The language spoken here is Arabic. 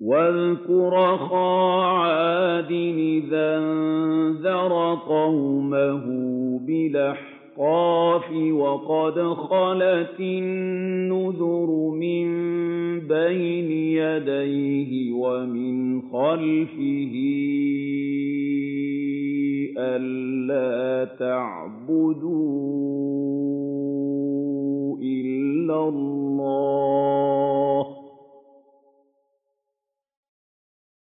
وَاذْكُرْ أَخَا عَادٍ إِذْ أَنذَرَ قَوْمَهُ بِالْأَحْقَافِ وَقَدْ خَلَتِ النُّذُرُ مِن بَيْنِ يَدَيْهِ وَمِنْ خَلْفِهِ أَلَّا تَعْبُدُوا إِلَّا اللَّهَ ۖ